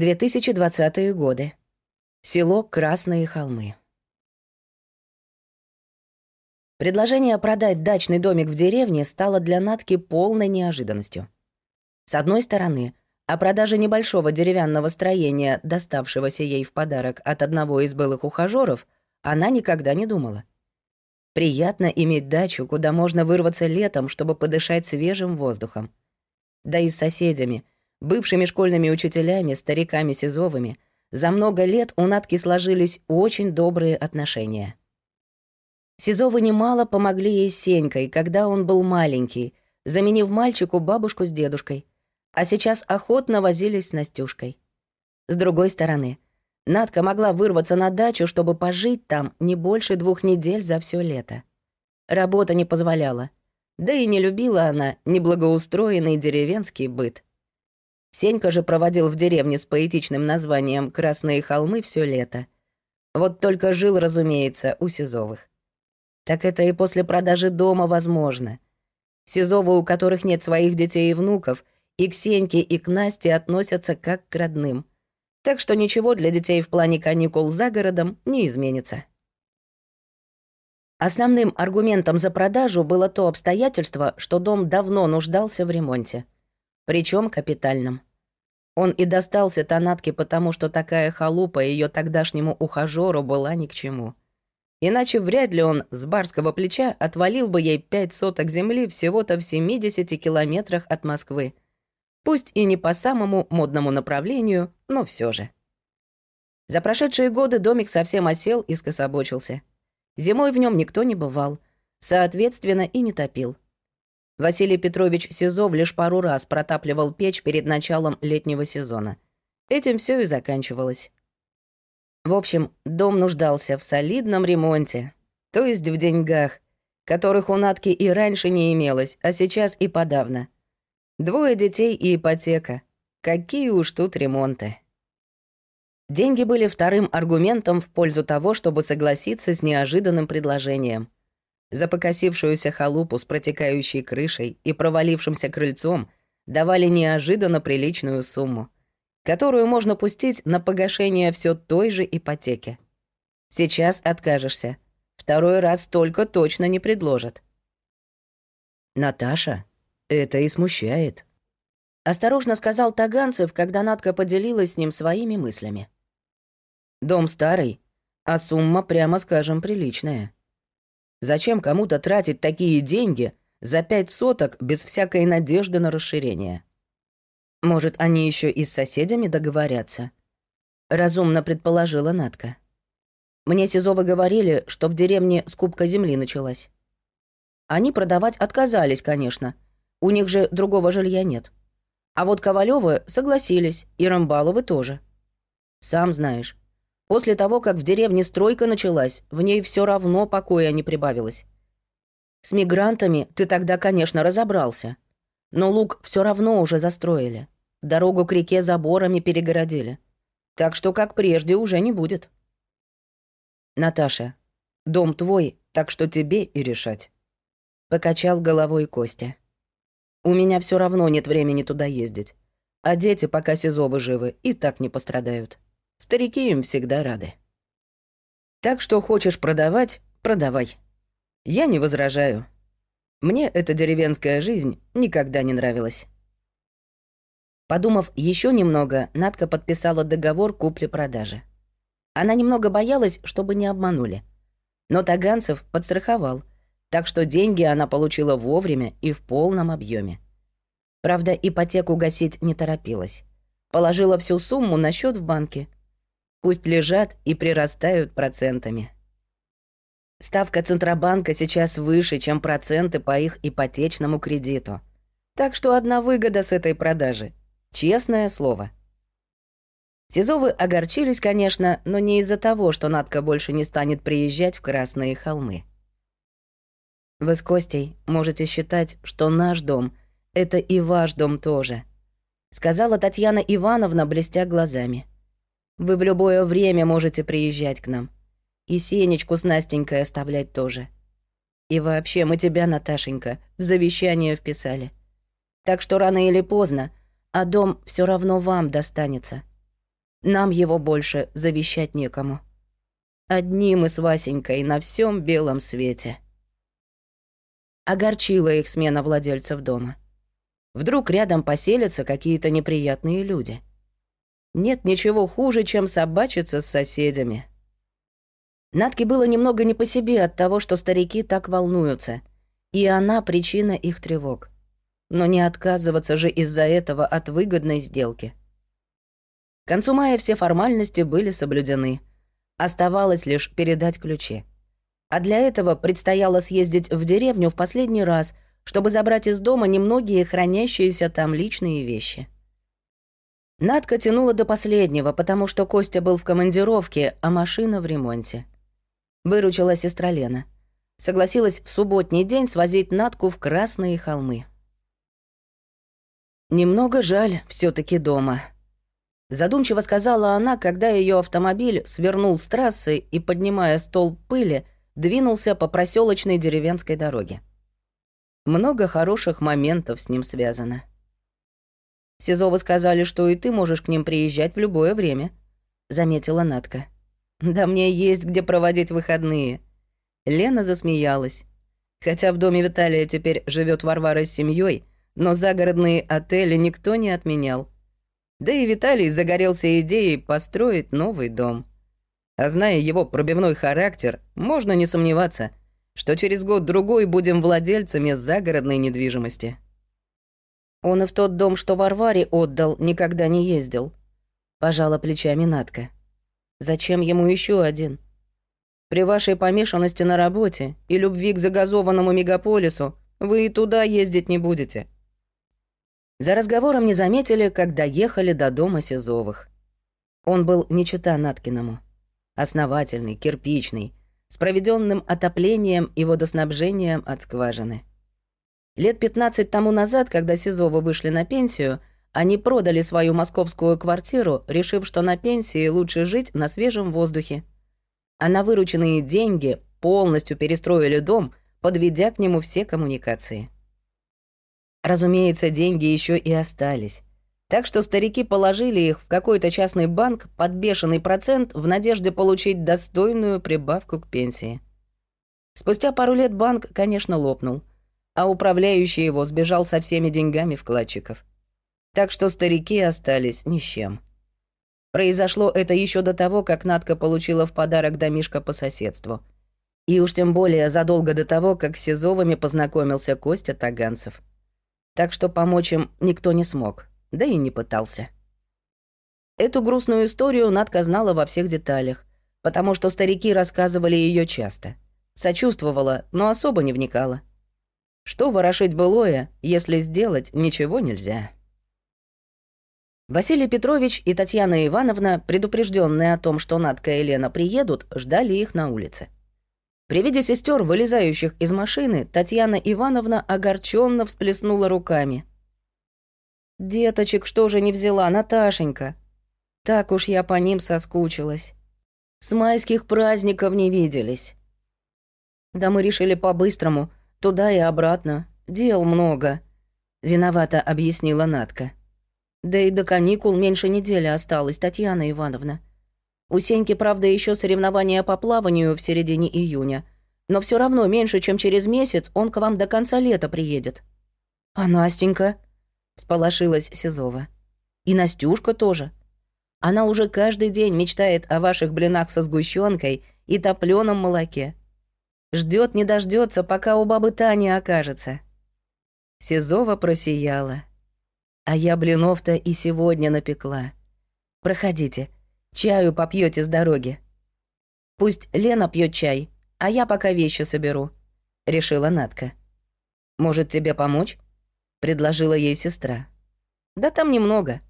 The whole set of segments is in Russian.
2020 годы. Село Красные холмы. Предложение продать дачный домик в деревне стало для Натки полной неожиданностью. С одной стороны, о продаже небольшого деревянного строения, доставшегося ей в подарок от одного из былых ухажёров, она никогда не думала. Приятно иметь дачу, куда можно вырваться летом, чтобы подышать свежим воздухом. Да и с соседями, бывшими школьными учителями, стариками Сизовыми, за много лет у Натки сложились очень добрые отношения. Сизовы немало помогли ей с Сенькой, когда он был маленький, заменив мальчику бабушку с дедушкой, а сейчас охотно возились с Настюшкой. С другой стороны, Надка могла вырваться на дачу, чтобы пожить там не больше двух недель за все лето. Работа не позволяла. Да и не любила она неблагоустроенный деревенский быт. Сенька же проводил в деревне с поэтичным названием «Красные холмы» все лето. Вот только жил, разумеется, у Сизовых. Так это и после продажи дома возможно. Сизовы, у которых нет своих детей и внуков, и к Сеньке, и к Насте относятся как к родным. Так что ничего для детей в плане каникул за городом не изменится. Основным аргументом за продажу было то обстоятельство, что дом давно нуждался в ремонте. Причем капитальном. Он и достался Танатке потому, что такая халупа ее тогдашнему ухажеру была ни к чему. Иначе вряд ли он с барского плеча отвалил бы ей пять соток земли всего-то в 70 километрах от Москвы. Пусть и не по самому модному направлению, но все же. За прошедшие годы домик совсем осел и скособочился. Зимой в нем никто не бывал, соответственно, и не топил. Василий Петрович Сизов лишь пару раз протапливал печь перед началом летнего сезона. Этим все и заканчивалось. В общем, дом нуждался в солидном ремонте, то есть в деньгах, которых у Натки и раньше не имелось, а сейчас и подавно. Двое детей и ипотека. Какие уж тут ремонты. Деньги были вторым аргументом в пользу того, чтобы согласиться с неожиданным предложением. За покосившуюся халупу с протекающей крышей и провалившимся крыльцом давали неожиданно приличную сумму — которую можно пустить на погашение все той же ипотеки. Сейчас откажешься. Второй раз только точно не предложат. Наташа, это и смущает. Осторожно сказал Таганцев, когда Надка поделилась с ним своими мыслями. Дом старый, а сумма, прямо скажем, приличная. Зачем кому-то тратить такие деньги за пять соток без всякой надежды на расширение? Может, они еще и с соседями договорятся? Разумно предположила Натка. Мне Сизовы говорили, что в деревне скупка земли началась. Они продавать отказались, конечно. У них же другого жилья нет. А вот Ковалёвы согласились, и Рамбаловы тоже. Сам знаешь, после того, как в деревне стройка началась, в ней все равно покоя не прибавилось. С мигрантами ты тогда, конечно, разобрался. Но луг все равно уже застроили. Дорогу к реке заборами перегородили. Так что, как прежде, уже не будет. Наташа, дом твой, так что тебе и решать. Покачал головой Костя. У меня все равно нет времени туда ездить. А дети, пока Сизовы живы, и так не пострадают. Старики им всегда рады. Так что хочешь продавать — продавай. Я не возражаю. Мне эта деревенская жизнь никогда не нравилась. Подумав еще немного, Надка подписала договор купли-продажи. Она немного боялась, чтобы не обманули. Но Таганцев подстраховал, так что деньги она получила вовремя и в полном объеме. Правда, ипотеку гасить не торопилась. Положила всю сумму на счет в банке. Пусть лежат и прирастают процентами. Ставка Центробанка сейчас выше, чем проценты по их ипотечному кредиту. Так что одна выгода с этой продажи. Честное слово. Сизовы огорчились, конечно, но не из-за того, что Надка больше не станет приезжать в Красные холмы. Вы с Костей можете считать, что наш дом — это и ваш дом тоже, сказала Татьяна Ивановна, блестя глазами. Вы в любое время можете приезжать к нам. И Сенечку с Настенькой оставлять тоже. И вообще, мы тебя, Наташенька, в завещание вписали. Так что рано или поздно, а дом все равно вам достанется. Нам его больше завещать некому. Одни мы с Васенькой на всем белом свете. Огорчила их смена владельцев дома. Вдруг рядом поселятся какие-то неприятные люди. Нет ничего хуже, чем собачиться с соседями. Натке было немного не по себе от того, что старики так волнуются, и она причина их тревог. Но не отказываться же из-за этого от выгодной сделки. К концу мая все формальности были соблюдены. Оставалось лишь передать ключи. А для этого предстояло съездить в деревню в последний раз, чтобы забрать из дома немногие хранящиеся там личные вещи. Надка тянула до последнего, потому что Костя был в командировке, а машина в ремонте. Выручила сестра Лена. Согласилась в субботний день свозить Натку в Красные холмы. «Немного жаль все таки дома», — задумчиво сказала она, когда ее автомобиль свернул с трассы и, поднимая стол пыли, двинулся по проселочной деревенской дороге. Много хороших моментов с ним связано. Сизовы сказали, что и ты можешь к ним приезжать в любое время», — заметила Натка. «Да мне есть где проводить выходные». Лена засмеялась. Хотя в доме Виталия теперь живет Варвара с семьей, но загородные отели никто не отменял. Да и Виталий загорелся идеей построить новый дом. А зная его пробивной характер, можно не сомневаться, что через год-другой будем владельцами загородной недвижимости. Он и в тот дом, что Варваре отдал, никогда не ездил. Пожала плечами Натка. Зачем ему еще один? При вашей помешанности на работе и любви к загазованному мегаполису вы и туда ездить не будете. За разговором не заметили, когда ехали до дома Сизовых. Он был не чета Наткиному. Основательный, кирпичный, с проведенным отоплением и водоснабжением от скважины. Лет 15 тому назад, когда Сизовы вышли на пенсию, они продали свою московскую квартиру, решив, что на пенсии лучше жить на свежем воздухе. А на вырученные деньги полностью перестроили дом, подведя к нему все коммуникации. Разумеется, деньги еще и остались. Так что старики положили их в какой-то частный банк под бешеный процент в надежде получить достойную прибавку к пенсии. Спустя пару лет банк, конечно, лопнул а управляющий его сбежал со всеми деньгами вкладчиков. Так что старики остались ни с чем. Произошло это еще до того, как Надка получила в подарок домишко по соседству. И уж тем более задолго до того, как с Сизовыми познакомился Костя Таганцев. Так что помочь им никто не смог, да и не пытался. Эту грустную историю Надка знала во всех деталях, потому что старики рассказывали ее часто. Сочувствовала, но особо не вникала. Что ворошить былое, если сделать ничего нельзя? Василий Петрович и Татьяна Ивановна, предупрежденные о том, что Надка и Лена приедут, ждали их на улице. При виде сестер, вылезающих из машины, Татьяна Ивановна огорченно всплеснула руками. «Деточек что же не взяла, Наташенька? Так уж я по ним соскучилась. С майских праздников не виделись. Да мы решили по-быстрому, Туда и обратно. Дел много», — виновато объяснила Натка. «Да и до каникул меньше недели осталось, Татьяна Ивановна. У Сеньки, правда, еще соревнования по плаванию в середине июня, но все равно меньше, чем через месяц, он к вам до конца лета приедет». «А Настенька?» — всполошилась Сизова. «И Настюшка тоже. Она уже каждый день мечтает о ваших блинах со сгущенкой и топлёном молоке. Ждет не дождется, пока у бабы Тани окажется. Сизова просияла. А я блинов-то и сегодня напекла. Проходите, чаю попьете с дороги. Пусть Лена пьет чай, а я пока вещи соберу, решила Натка. Может, тебе помочь? предложила ей сестра. Да там немного.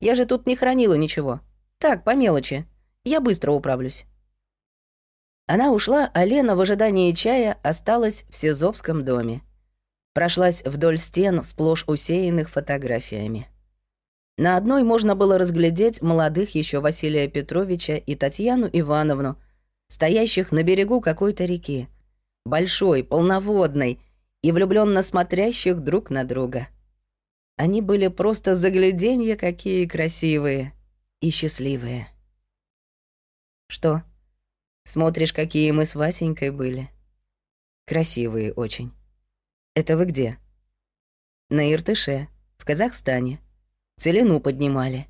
Я же тут не хранила ничего. Так, по мелочи. Я быстро управлюсь. Она ушла, а Лена в ожидании чая осталась в Сизовском доме. Прошлась вдоль стен, сплошь усеянных фотографиями. На одной можно было разглядеть молодых еще Василия Петровича и Татьяну Ивановну, стоящих на берегу какой-то реки, большой, полноводной и влюбленно смотрящих друг на друга. Они были просто загляденья какие красивые. и счастливые. Что? Смотришь, какие мы с Васенькой были? Красивые очень. Это вы где? На Иртыше, в Казахстане. Целину поднимали.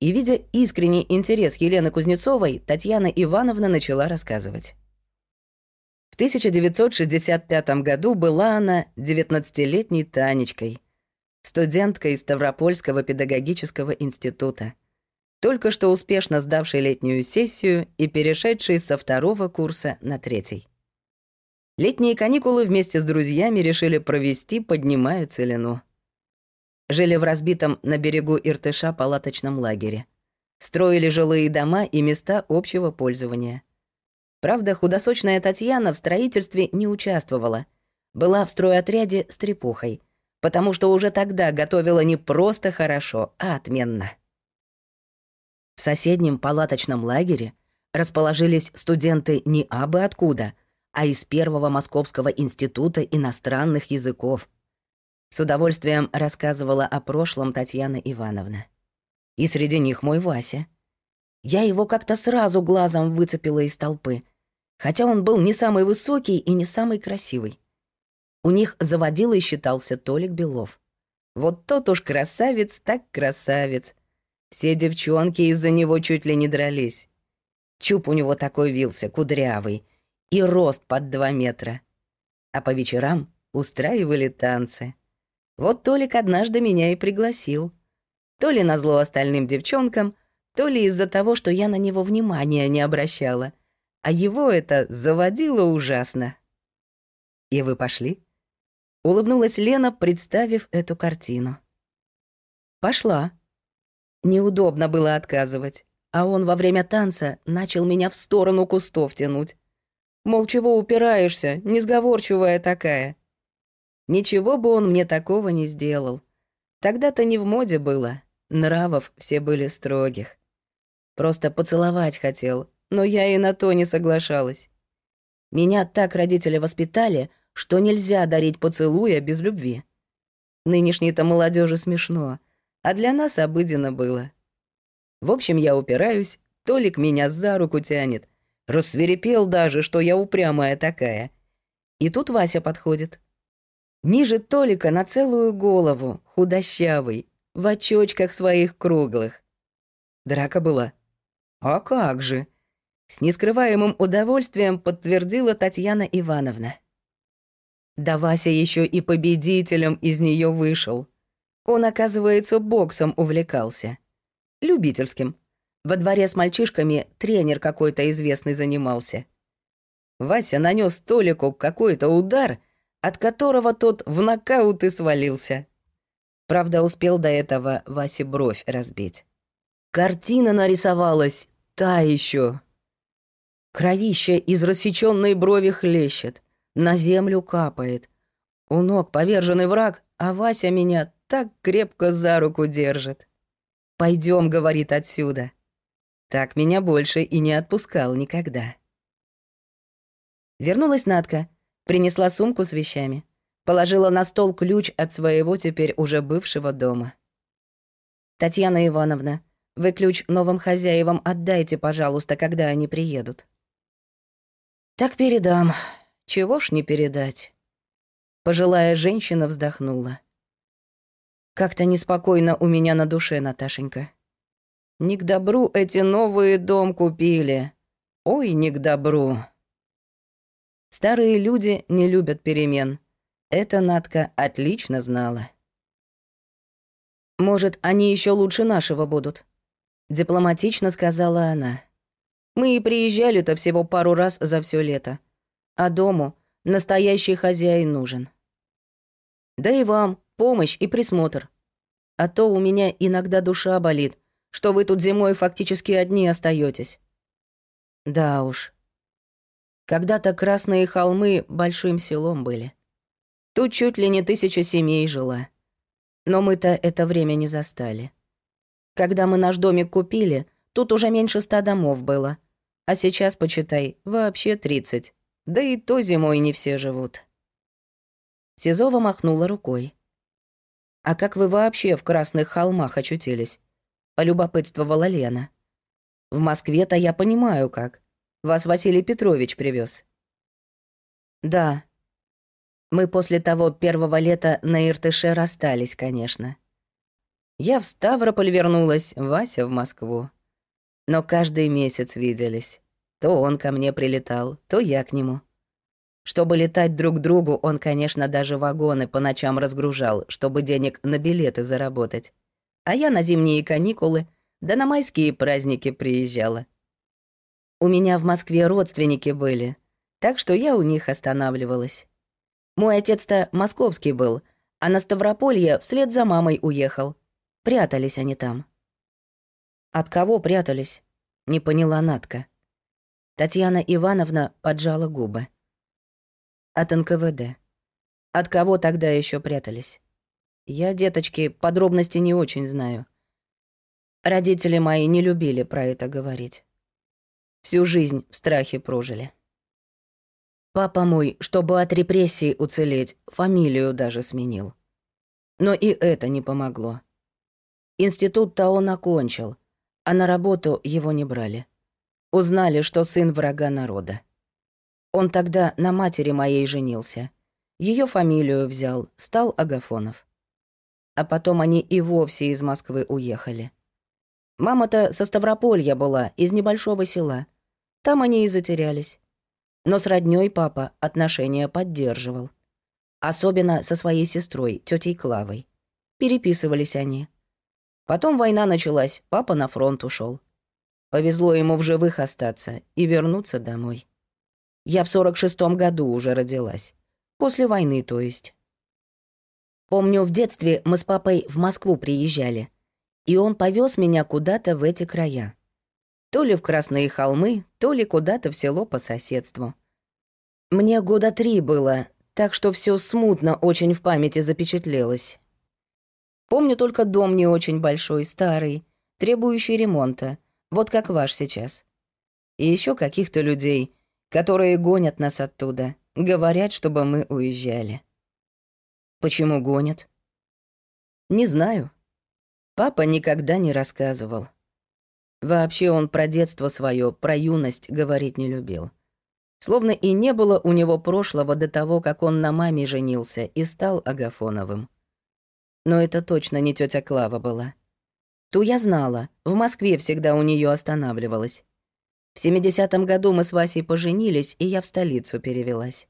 И, видя искренний интерес Елены Кузнецовой, Татьяна Ивановна начала рассказывать. В 1965 году была она 19-летней Танечкой, студенткой из Ставропольского педагогического института, только что успешно сдавшей летнюю сессию и перешедшей со второго курса на третий. Летние каникулы вместе с друзьями решили провести, поднимая целину. Жили в разбитом на берегу Иртыша палаточном лагере. Строили жилые дома и места общего пользования. Правда, худосочная Татьяна в строительстве не участвовала. Была в стройотряде с трепухой, потому что уже тогда готовила не просто хорошо, а отменно. В соседнем палаточном лагере расположились студенты не абы откуда, а из Первого Московского института иностранных языков. С удовольствием рассказывала о прошлом Татьяна Ивановна. И среди них мой Вася. Я его как-то сразу глазом выцепила из толпы, хотя он был не самый высокий и не самый красивый. У них заводил и считался Толик Белов. Вот тот уж красавец, так красавец. Все девчонки из-за него чуть ли не дрались. Чуб у него такой вился, кудрявый, и рост под два метра. А по вечерам устраивали танцы. Вот Толик однажды меня и пригласил. То ли назло остальным девчонкам, то ли из-за того, что я на него внимания не обращала. А его это заводило ужасно. «И вы пошли?» Улыбнулась Лена, представив эту картину. «Пошла», Неудобно было отказывать, а он во время танца начал меня в сторону кустов тянуть. Мол, чего упираешься, несговорчивая такая. Ничего бы он мне такого не сделал. Тогда-то не в моде было, нравов все были строгих. Просто поцеловать хотел, но я и на то не соглашалась. Меня так родители воспитали, что нельзя дарить поцелуя без любви. Нынешней-то молодежи смешно — а для нас обыденно было. В общем, я упираюсь, Толик меня за руку тянет. Рассверепел даже, что я упрямая такая. И тут Вася подходит. Ниже Толика на целую голову, худощавый, в очочках своих круглых. Драка была. А как же? С нескрываемым удовольствием подтвердила Татьяна Ивановна. Да Вася еще и победителем из нее вышел. Он, оказывается, боксом увлекался. Любительским. Во дворе с мальчишками тренер какой-то известный занимался. Вася нанес Толику какой-то удар, от которого тот в нокаут и свалился. Правда, успел до этого Васе бровь разбить. Картина нарисовалась та еще. Кровище из рассеченной брови хлещет, на землю капает. У ног поверженный враг, а Вася меня так крепко за руку держит. Пойдем, говорит, отсюда. Так меня больше и не отпускал никогда. Вернулась Надка, принесла сумку с вещами, положила на стол ключ от своего теперь уже бывшего дома. «Татьяна Ивановна, вы ключ новым хозяевам отдайте, пожалуйста, когда они приедут». «Так передам. Чего ж не передать?» Пожилая женщина вздохнула. Как-то неспокойно у меня на душе, Наташенька. Не к добру эти новые дом купили. Ой, не к добру. Старые люди не любят перемен. Это Натка отлично знала. «Может, они еще лучше нашего будут?» Дипломатично сказала она. «Мы и приезжали-то всего пару раз за все лето. А дому настоящий хозяин нужен. Да и вам помощь и присмотр. А то у меня иногда душа болит, что вы тут зимой фактически одни остаетесь. Да уж. Когда-то Красные холмы большим селом были. Тут чуть ли не тысяча семей жила. Но мы-то это время не застали. Когда мы наш домик купили, тут уже меньше ста домов было. А сейчас, почитай, вообще тридцать. Да и то зимой не все живут. Сизова махнула рукой. «А как вы вообще в Красных холмах очутились? полюбопытствовала Лена. В Москве-то я понимаю как. Вас Василий Петрович привез. Да. Мы после того первого лета на Иртыше расстались, конечно. Я в Ставрополь вернулась, Вася в Москву. Но каждый месяц виделись. То он ко мне прилетал, то я к нему. Чтобы летать друг к другу, он, конечно, даже вагоны по ночам разгружал, чтобы денег на билеты заработать. А я на зимние каникулы, да на майские праздники приезжала. У меня в Москве родственники были, так что я у них останавливалась. Мой отец-то московский был, а на Ставрополье вслед за мамой уехал. Прятались они там. От кого прятались? Не поняла Натка. Татьяна Ивановна поджала губы. От НКВД. От кого тогда еще прятались? Я, деточки, подробности не очень знаю. Родители мои не любили про это говорить. Всю жизнь в страхе прожили. Папа мой, чтобы от репрессий уцелеть, фамилию даже сменил. Но и это не помогло. Институт-то он окончил — а на работу его не брали. Узнали, что сын врага народа. Он тогда на матери моей женился. Ее фамилию взял, стал Агафонов. А потом они и вовсе из Москвы уехали. Мама-то со Ставрополья была, из небольшого села. Там они и затерялись. Но с роднёй папа отношения поддерживал. Особенно со своей сестрой, тетей Клавой. Переписывались они. Потом война началась, папа на фронт ушел. Повезло ему в живых остаться и вернуться домой. Я в сорок шестом году уже родилась. После войны, то есть. Помню, в детстве мы с папой в Москву приезжали, и он повез меня куда-то в эти края. То ли в Красные холмы, то ли куда-то в село по соседству. Мне года три было, так что все смутно очень в памяти запечатлелось. Помню только дом не очень большой, старый, требующий ремонта, вот как ваш сейчас. И еще каких-то людей, которые гонят нас оттуда, говорят, чтобы мы уезжали. Почему гонят? Не знаю. Папа никогда не рассказывал. Вообще он про детство свое, про юность говорить не любил. Словно и не было у него прошлого до того, как он на маме женился и стал Агафоновым. Но это точно не тетя Клава была. Ту я знала, в Москве всегда у нее останавливалась. В 70-м году мы с Васей поженились, и я в столицу перевелась.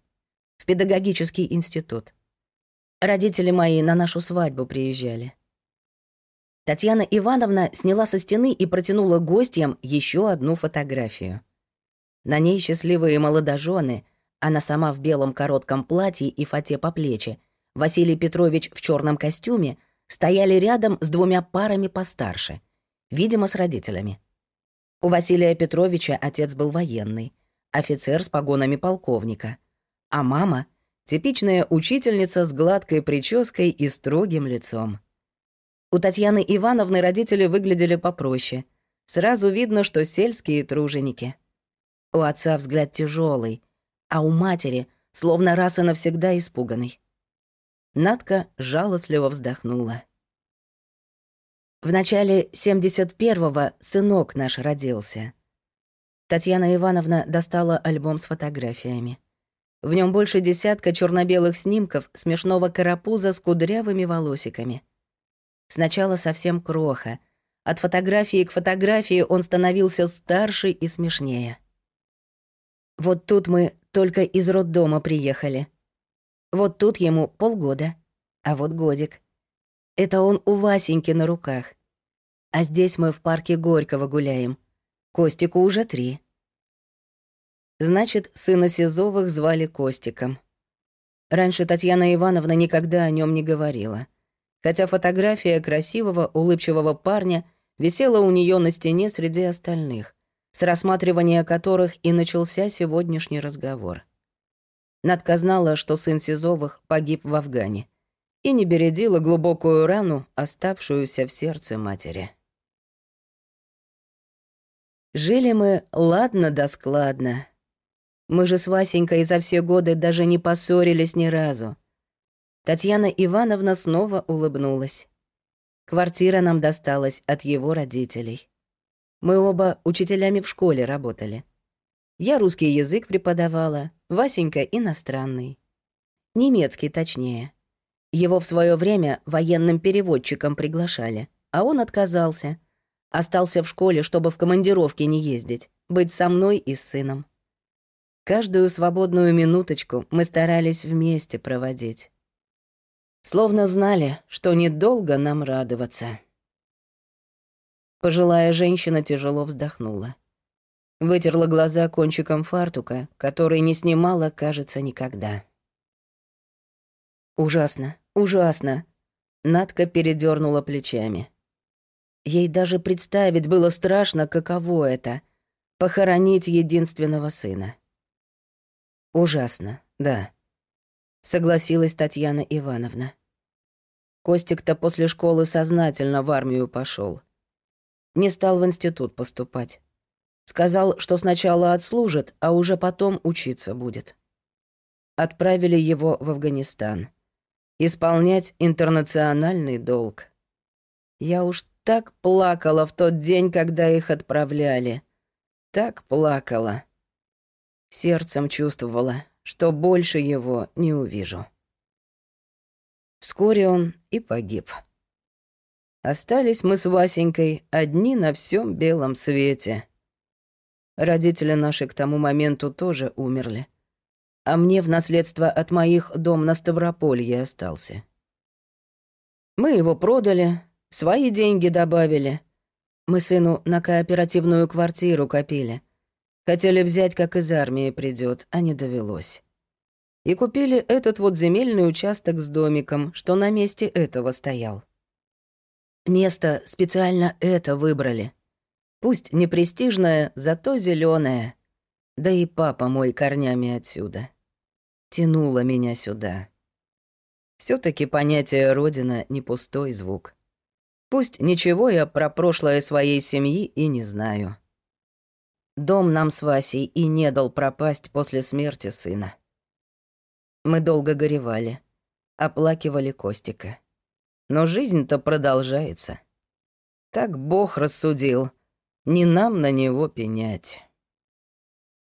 В педагогический институт. Родители мои на нашу свадьбу приезжали. Татьяна Ивановна сняла со стены и протянула гостям еще одну фотографию. На ней счастливые молодожены, она сама в белом коротком платье и фате по плечи, Василий Петрович в черном костюме стояли рядом с двумя парами постарше, видимо, с родителями. У Василия Петровича отец был военный, офицер с погонами полковника, а мама — типичная учительница с гладкой прической и строгим лицом. У Татьяны Ивановны родители выглядели попроще. Сразу видно, что сельские труженики. У отца взгляд тяжелый, а у матери словно раз и навсегда испуганный. Надка жалостливо вздохнула. В начале 71-го сынок наш родился. Татьяна Ивановна достала альбом с фотографиями. В нем больше десятка черно-белых снимков смешного карапуза с кудрявыми волосиками. Сначала совсем кроха. От фотографии к фотографии он становился старше и смешнее. Вот тут мы только из роддома приехали. Вот тут ему полгода, а вот годик. Это он у Васеньки на руках. А здесь мы в парке Горького гуляем. Костику уже три. Значит, сына Сизовых звали Костиком. Раньше Татьяна Ивановна никогда о нем не говорила. Хотя фотография красивого, улыбчивого парня висела у нее на стене среди остальных, с рассматривания которых и начался сегодняшний разговор. Надка знала, что сын Сизовых погиб в Афгане и не бередила глубокую рану, оставшуюся в сердце матери. Жили мы ладно да складно. Мы же с Васенькой за все годы даже не поссорились ни разу. Татьяна Ивановна снова улыбнулась. Квартира нам досталась от его родителей. Мы оба учителями в школе работали. Я русский язык преподавала, Васенька — иностранный. Немецкий, точнее. Его в свое время военным переводчиком приглашали, а он отказался. Остался в школе, чтобы в командировке не ездить, быть со мной и с сыном. Каждую свободную минуточку мы старались вместе проводить. Словно знали, что недолго нам радоваться. Пожилая женщина тяжело вздохнула. Вытерла глаза кончиком фартука, который не снимала, кажется, никогда. «Ужасно, ужасно!» Надка передернула плечами. Ей даже представить было страшно, каково это — похоронить единственного сына. «Ужасно, да», — согласилась Татьяна Ивановна. Костик-то после школы сознательно в армию пошел. Не стал в институт поступать. Сказал, что сначала отслужит, а уже потом учиться будет. Отправили его в Афганистан исполнять интернациональный долг. Я уж так плакала в тот день, когда их отправляли. Так плакала. Сердцем чувствовала, что больше его не увижу. Вскоре он и погиб. Остались мы с Васенькой одни на всем белом свете. Родители наши к тому моменту тоже умерли а мне в наследство от моих дом на Ставрополье остался. Мы его продали, свои деньги добавили. Мы сыну на кооперативную квартиру копили. Хотели взять, как из армии придет, а не довелось. И купили этот вот земельный участок с домиком, что на месте этого стоял. Место специально это выбрали. Пусть не престижное, зато зеленое. Да и папа мой корнями отсюда тянуло меня сюда. все таки понятие «родина» — не пустой звук. Пусть ничего я про прошлое своей семьи и не знаю. Дом нам с Васей и не дал пропасть после смерти сына. Мы долго горевали, оплакивали Костика. Но жизнь-то продолжается. Так Бог рассудил, не нам на него пенять.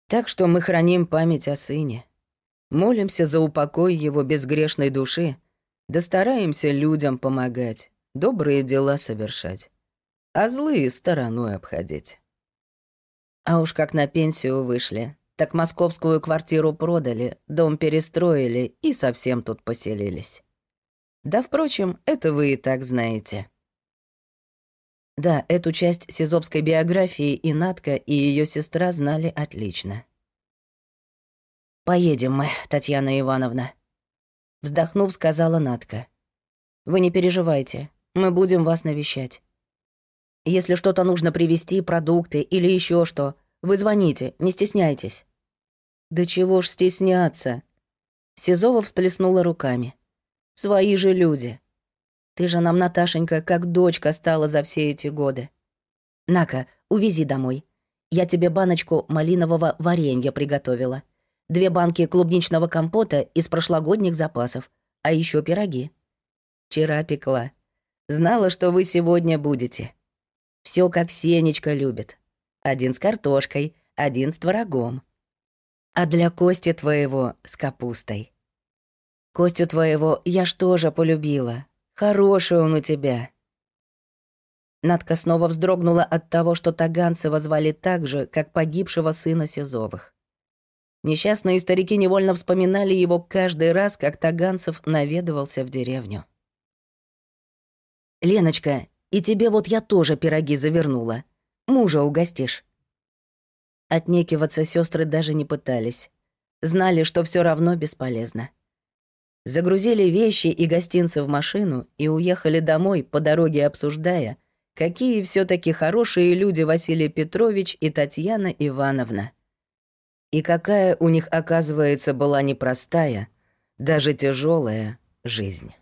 Так что мы храним память о сыне, Молимся за упокой его безгрешной души, да стараемся людям помогать, добрые дела совершать, а злые стороной обходить. А уж как на пенсию вышли, так московскую квартиру продали, дом перестроили и совсем тут поселились. Да, впрочем, это вы и так знаете. Да, эту часть сизовской биографии и Натка, и ее сестра знали отлично. «Поедем мы, Татьяна Ивановна», — вздохнув, сказала Натка. «Вы не переживайте, мы будем вас навещать. Если что-то нужно привезти, продукты или еще что, вы звоните, не стесняйтесь». «Да чего ж стесняться?» Сизова всплеснула руками. «Свои же люди. Ты же нам, Наташенька, как дочка стала за все эти годы. На-ка, увези домой. Я тебе баночку малинового варенья приготовила две банки клубничного компота из прошлогодних запасов, а еще пироги. Вчера пекла. Знала, что вы сегодня будете. Все как Сенечка любит. Один с картошкой, один с творогом. А для Кости твоего с капустой. Костю твоего я ж тоже полюбила. Хороший он у тебя. Надка снова вздрогнула от того, что Таганцева звали так же, как погибшего сына Сизовых. Несчастные старики невольно вспоминали его каждый раз, как Таганцев наведывался в деревню. «Леночка, и тебе вот я тоже пироги завернула. Мужа угостишь». Отнекиваться сестры даже не пытались. Знали, что все равно бесполезно. Загрузили вещи и гостинцы в машину и уехали домой, по дороге обсуждая, какие все таки хорошие люди Василий Петрович и Татьяна Ивановна. И какая у них, оказывается, была непростая, даже тяжелая жизнь.